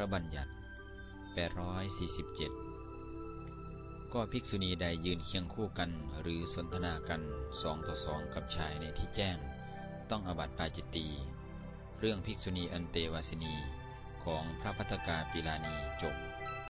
ระบัญญัติ 847 ก็ภิกษุณีใดยืนเคียงคู่กันหรือสนทนากันสองต่อสองกับชายในที่แจ้ง ต้องอบัติปาจิตตี เรื่องภิกษุณีอันเตวาสินีของพระพัฒกาปิลานีจบ